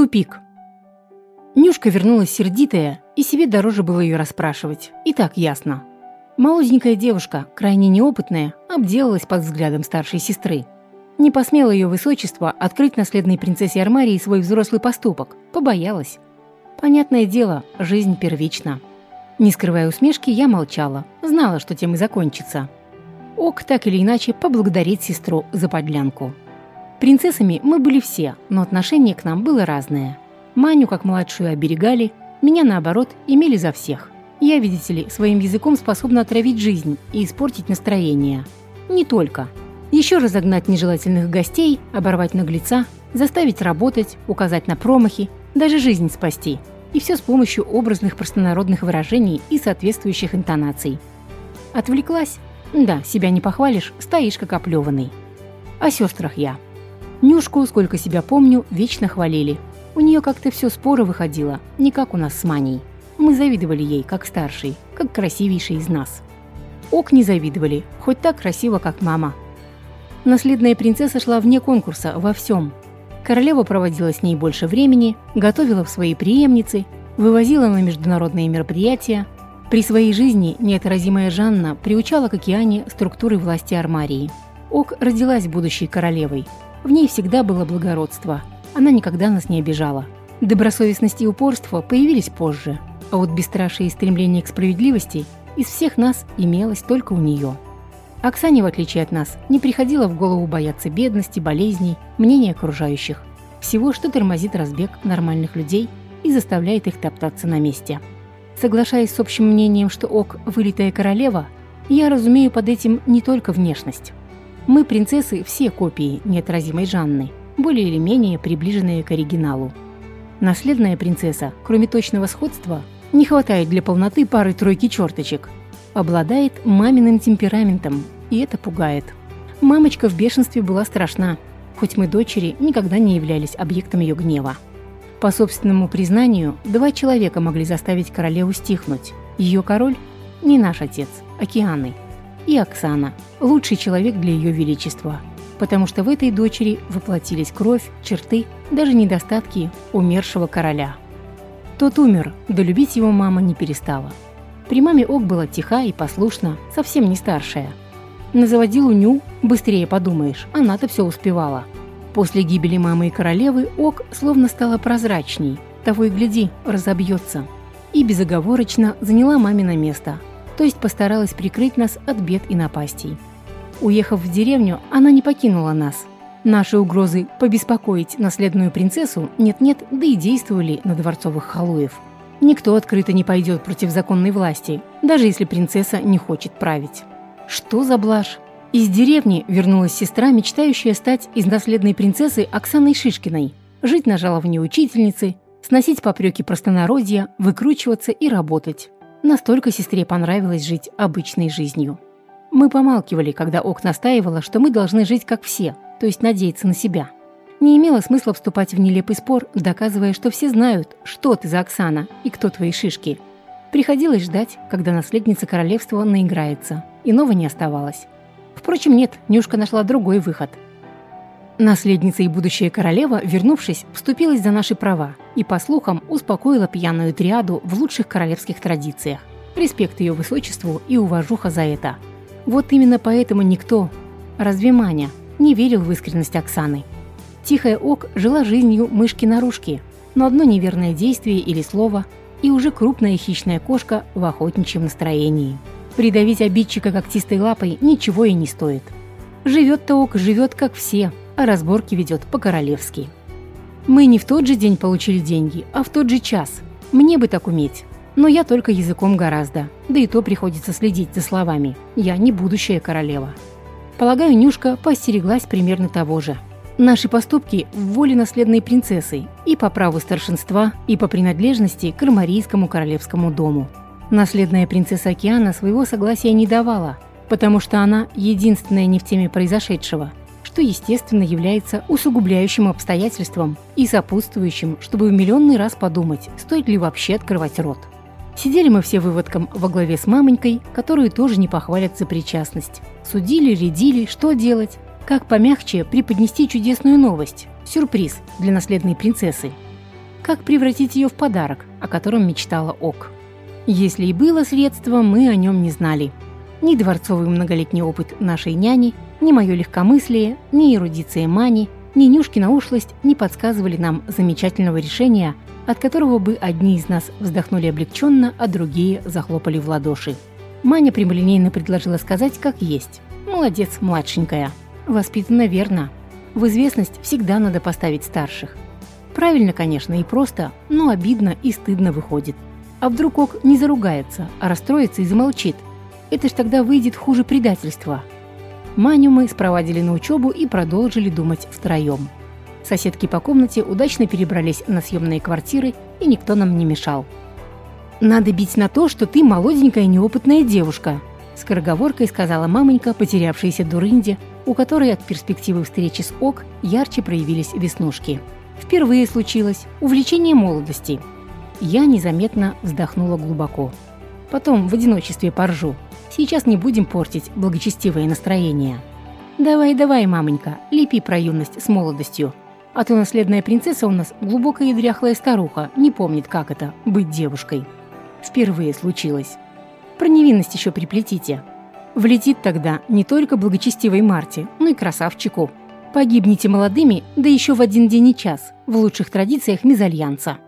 Тупик. Нюшка вернулась сердитая, и себе дороже было ее расспрашивать. И так ясно. Молоденькая девушка, крайне неопытная, обделалась под взглядом старшей сестры. Не посмела ее высочество открыть наследной принцессе Армарии свой взрослый поступок. Побоялась. Понятное дело, жизнь первична. Не скрывая усмешки, я молчала. Знала, что тем и закончится. Ок так или иначе поблагодарить сестру за подлянку. Принцессами мы были все, но отношение к нам было разное. Маню, как младшую, оберегали, меня, наоборот, имели за всех. Я, видите ли, своим языком способна отравить жизнь и испортить настроение. Не только. Еще разогнать нежелательных гостей, оборвать наглеца, заставить работать, указать на промахи, даже жизнь спасти. И все с помощью образных простонародных выражений и соответствующих интонаций. Отвлеклась? Да, себя не похвалишь, стоишь как оплеванный. О сестрах я. Нюшку, сколько себя помню, вечно хвалили. У нее как-то все споро выходило, не как у нас с Маней. Мы завидовали ей, как старшей, как красивейшей из нас. Ок не завидовали, хоть так красиво, как мама. Наследная принцесса шла вне конкурса во всем. Королева проводила с ней больше времени, готовила в свои преемницы, вывозила на международные мероприятия. При своей жизни неотразимая Жанна приучала к океане структуры власти Армарии. Ок родилась будущей королевой. В ней всегда было благородство. Она никогда нас не обижала. Добросовестность и упорство появились позже – а вот бесстрашие и стремление к справедливости из всех нас имелось только у нее. Оксане, в отличие от нас, не приходило в голову бояться бедности, болезней, мнения окружающих. Всего, что тормозит разбег нормальных людей и заставляет их топтаться на месте. Соглашаясь с общим мнением, что Ок – вылитая королева, я разумею под этим не только внешность. Мы, принцессы, все копии неотразимой Жанны, более или менее приближенные к оригиналу. Наследная принцесса, кроме точного сходства, не хватает для полноты пары-тройки черточек. Обладает маминым темпераментом, и это пугает. Мамочка в бешенстве была страшна, хоть мы, дочери, никогда не являлись объектом ее гнева. По собственному признанию, два человека могли заставить королеву стихнуть. Ее король – не наш отец, Океаны. И Оксана – лучший человек для ее величества. Потому что в этой дочери воплотились кровь, черты, даже недостатки умершего короля. Тот умер, да любить его мама не перестала. При маме Ок была тиха и послушна, совсем не старшая. На заводилу Ню, быстрее подумаешь, она-то все успевала. После гибели мамы и королевы Ок словно стала прозрачней, того и гляди, разобьется. И безоговорочно заняла мамино место, то есть постаралась прикрыть нас от бед и напастей. Уехав в деревню, она не покинула нас, Наши угрозы побеспокоить наследную принцессу нет-нет, да и действовали на дворцовых халуев. Никто открыто не пойдет против законной власти, даже если принцесса не хочет править. Что за блажь? Из деревни вернулась сестра, мечтающая стать из наследной принцессы Оксаной Шишкиной, жить на жаловании учительницы, сносить попреки простонародья, выкручиваться и работать. Настолько сестре понравилось жить обычной жизнью. Мы помалкивали, когда Ок настаивала, что мы должны жить как все – то есть надеяться на себя. Не имело смысла вступать в нелепый спор, доказывая, что все знают, что ты за Оксана и кто твои шишки. Приходилось ждать, когда наследница королевства наиграется. Иного не оставалось. Впрочем, нет, Нюшка нашла другой выход. Наследница и будущая королева, вернувшись, вступилась за наши права и, по слухам, успокоила пьяную триаду в лучших королевских традициях. Респект ее высочеству и уважуха за это. Вот именно поэтому никто, разве Маня, не верил в искренность Оксаны. Тихая Ок жила жизнью мышки-нарушки, но одно неверное действие или слово, и уже крупная хищная кошка в охотничьем настроении. Придавить обидчика когтистой лапой ничего и не стоит. Живет-то Ок, живет как все, а разборки ведет по-королевски. Мы не в тот же день получили деньги, а в тот же час. Мне бы так уметь. Но я только языком гораздо, да и то приходится следить за словами. Я не будущая королева. Полагаю, Нюшка постереглась примерно того же. Наши поступки в воле наследной принцессы и по праву старшинства, и по принадлежности к Армарийскому королевскому дому. Наследная принцесса Океана своего согласия не давала, потому что она единственная не в теме произошедшего, что, естественно, является усугубляющим обстоятельством и сопутствующим, чтобы в миллионный раз подумать, стоит ли вообще открывать рот. Сидели мы все выводком во главе с мамонькой, которую тоже не похвалят за причастность. Судили, рядили, что делать, как помягче преподнести чудесную новость, сюрприз для наследной принцессы. как превратить ее в подарок, о котором мечтала Ок. Если и было средство, мы о нем не знали. Ни дворцовый многолетний опыт нашей няни, ни мое легкомыслие, ни эрудиция Мани, ни Нюшкина ушлость не подсказывали нам замечательного решения, от которого бы одни из нас вздохнули облегченно, а другие захлопали в ладоши. Маня прямолинейно предложила сказать, как есть. «Молодец, младшенькая. Воспитана верно. В известность всегда надо поставить старших. Правильно, конечно, и просто, но обидно и стыдно выходит. А вдруг Ок не заругается, а расстроится и замолчит? Это ж тогда выйдет хуже предательства. Маню мы спровадили на учебу и продолжили думать втроем. Соседки по комнате удачно перебрались на съемные квартиры, и никто нам не мешал. «Надо бить на то, что ты молоденькая неопытная девушка», скороговоркой сказала мамонька, потерявшаяся дурынде, у которой от перспективы встречи с Ок ярче проявились веснушки. Впервые случилось увлечение молодости. Я незаметно вздохнула глубоко. Потом в одиночестве поржу. Сейчас не будем портить благочестивое настроение. Давай, давай, мамонька, лепи про юность с молодостью. А то наследная принцесса у нас глубокая и дряхлая старуха, не помнит, как это – быть девушкой. Впервые случилось. Про невинность еще приплетите. Влетит тогда не только благочестивой Марте, но и красавчику. Погибнете молодыми, да еще в один день и час, в лучших традициях мезальянса.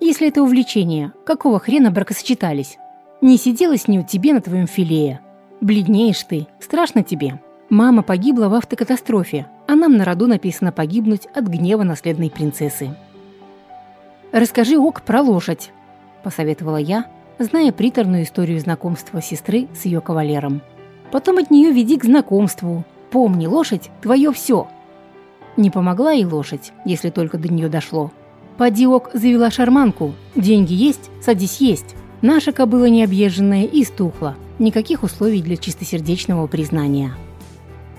Если это увлечение, какого хрена бракосочетались? Не сиделась ни у тебе на твоем филее. Бледнеешь ты, страшно тебе. Мама погибла в автокатастрофе, а нам на роду написано погибнуть от гнева наследной принцессы. «Расскажи, Ок, про лошадь», – посоветовала я, зная приторную историю знакомства сестры с ее кавалером. «Потом от нее веди к знакомству, Помни, лошадь – твое все. Не помогла и лошадь, если только до нее дошло. Подиок завела шарманку. Деньги есть, садись есть. Наша кобыла необъезженная и стухла. Никаких условий для чистосердечного признания.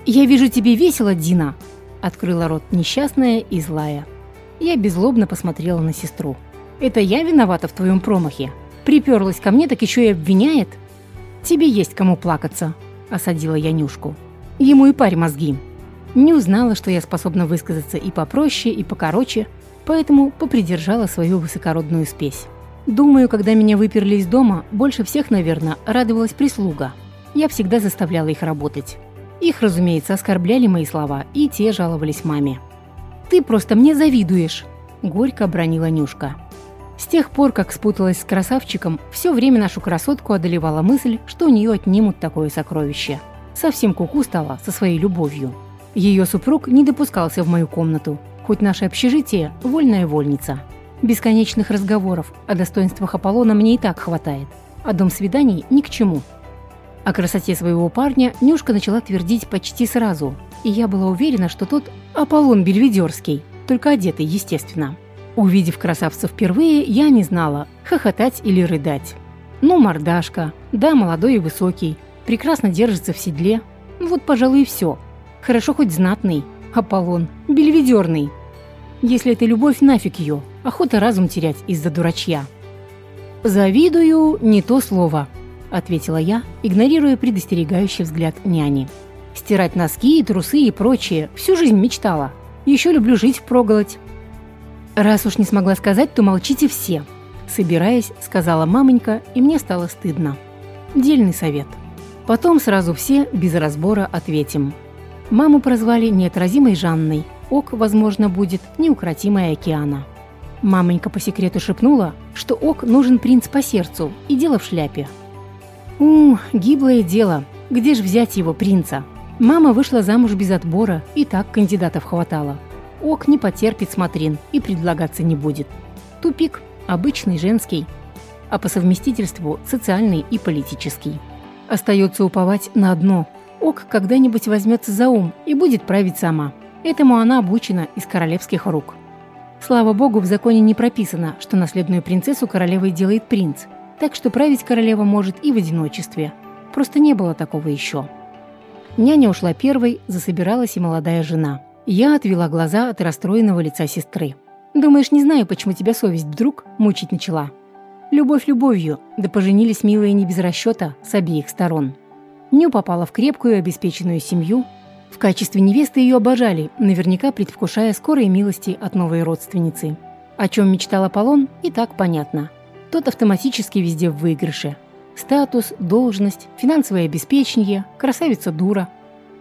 «Я вижу тебе весело, Дина!» – открыла рот несчастная и злая. Я беззлобно посмотрела на сестру. «Это я виновата в твоем промахе? Приперлась ко мне, так еще и обвиняет?» «Тебе есть кому плакаться», – осадила я Нюшку. Ему и парь мозги. Не узнала, что я способна высказаться и попроще, и покороче, поэтому попридержала свою высокородную спесь. Думаю, когда меня выперли из дома, больше всех, наверное, радовалась прислуга. Я всегда заставляла их работать. Их, разумеется, оскорбляли мои слова, и те жаловались маме. «Ты просто мне завидуешь!» – горько обронила Нюшка. С тех пор, как спуталась с красавчиком, все время нашу красотку одолевала мысль, что у нее отнимут такое сокровище – Совсем куку -ку стала со своей любовью. Ее супруг не допускался в мою комнату, хоть наше общежитие – вольная вольница. Бесконечных разговоров о достоинствах Аполлона мне и так хватает, а дом свиданий ни к чему. О красоте своего парня Нюшка начала твердить почти сразу, и я была уверена, что тот Аполлон Бельведерский, только одетый, естественно. Увидев красавца впервые, я не знала, хохотать или рыдать. Ну, мордашка, да, молодой и высокий, прекрасно держится в седле. Вот, пожалуй, и все. Хорошо хоть знатный, Аполлон, бельведерный. Если это любовь, нафиг ее, охота разум терять из-за дурачья. «Завидую – не то слово», – ответила я, игнорируя предостерегающий взгляд няни. «Стирать носки, трусы и прочее всю жизнь мечтала. Еще люблю жить впроголодь». «Раз уж не смогла сказать, то молчите все», – собираясь, сказала мамонька, и мне стало стыдно. Дельный совет – Потом сразу все, без разбора, ответим. Маму прозвали неотразимой Жанной, Ок, возможно, будет неукротимая океана. Мамонька по секрету шепнула, что Ок нужен принц по сердцу, и дело в шляпе. У, гиблое дело. Где ж взять его, принца? Мама вышла замуж без отбора, и так кандидатов хватало. Ок не потерпит смотрин и предлагаться не будет. Тупик, обычный женский, а по совместительству социальный и политический. Остается уповать на одно. Ок когда-нибудь возьмется за ум и будет править сама. Этому она обучена из королевских рук. Слава богу, в законе не прописано, что наследную принцессу королевой делает принц, так что править королева может и в одиночестве. Просто не было такого еще. Няня ушла первой, засобиралась и молодая жена. Я отвела глаза от расстроенного лица сестры. «Думаешь, не знаю, почему тебя совесть вдруг мучить начала?» Любовь любовью, да поженились милые не без расчета с обеих сторон. Ню попала в крепкую обеспеченную семью. В качестве невесты ее обожали, наверняка предвкушая скорой милости от новой родственницы. О чем мечтал Аполлон, и так понятно. Тот автоматически везде в выигрыше. Статус, должность, финансовое обеспечение, красавица-дура.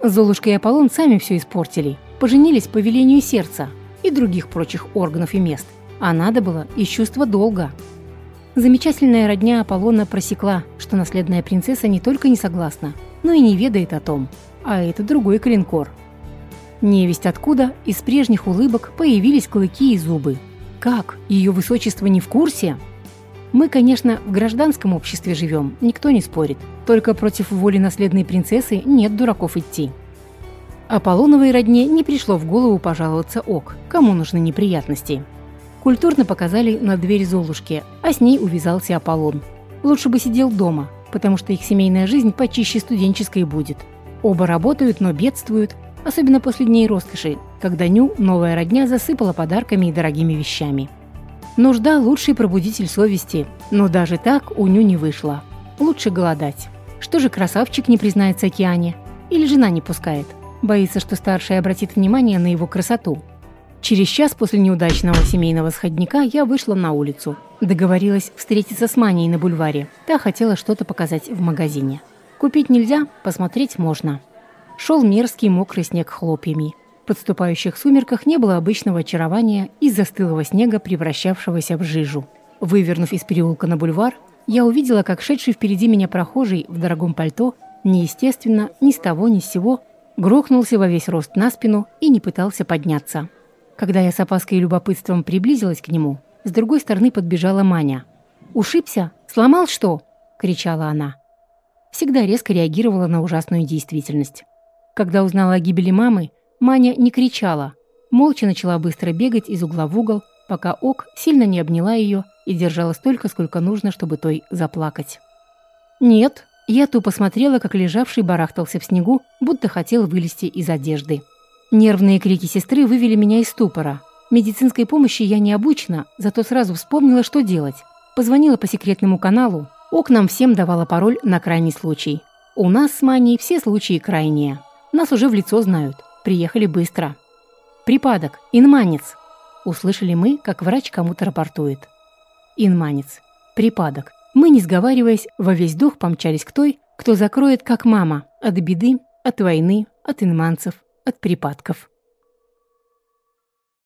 Золушка и Аполлон сами все испортили, поженились по велению сердца и других прочих органов и мест. А надо было из чувства долга. Замечательная родня Аполлона просекла, что наследная принцесса не только не согласна, но и не ведает о том. А это другой клинкор. Невесть откуда из прежних улыбок появились клыки и зубы. Как? Ее высочество не в курсе? Мы, конечно, в гражданском обществе живем, никто не спорит. Только против воли наследной принцессы нет дураков идти. Аполлоновой родне не пришло в голову пожаловаться ок, кому нужны неприятности. Культурно показали на дверь Золушки, а с ней увязался Аполлон. Лучше бы сидел дома, потому что их семейная жизнь почище студенческой будет. Оба работают, но бедствуют, особенно после дней роскоши, когда Ню, новая родня, засыпала подарками и дорогими вещами. Нужда – лучший пробудитель совести, но даже так у Ню не вышло. Лучше голодать. Что же красавчик не признается океане? Или жена не пускает? Боится, что старшая обратит внимание на его красоту. Через час после неудачного семейного сходника я вышла на улицу. Договорилась встретиться с Маней на бульваре. Та хотела что-то показать в магазине. Купить нельзя, посмотреть можно. Шел мерзкий мокрый снег хлопьями. В подступающих сумерках не было обычного очарования из застылого снега, превращавшегося в жижу. Вывернув из переулка на бульвар, я увидела, как шедший впереди меня прохожий в дорогом пальто неестественно, ни с того ни с сего, грохнулся во весь рост на спину и не пытался подняться. Когда я с опаской и любопытством приблизилась к нему, с другой стороны подбежала Маня. «Ушибся? Сломал что?» – кричала она. Всегда резко реагировала на ужасную действительность. Когда узнала о гибели мамы, Маня не кричала, молча начала быстро бегать из угла в угол, пока Ок сильно не обняла ее и держала столько, сколько нужно, чтобы той заплакать. Нет, я тупо смотрела, как лежавший барахтался в снегу, будто хотел вылезти из одежды. Нервные крики сестры вывели меня из ступора. Медицинской помощи я не обучена, зато сразу вспомнила, что делать. Позвонила по секретному каналу. Ок нам всем давала пароль на крайний случай. У нас с Маней все случаи крайние. Нас уже в лицо знают. Приехали быстро. «Припадок! Инманец!» Услышали мы, как врач кому-то рапортует. Инманец. Припадок. Мы, не сговариваясь, во весь дух помчались к той, кто закроет, как мама, от беды, от войны, от инманцев, от припадков.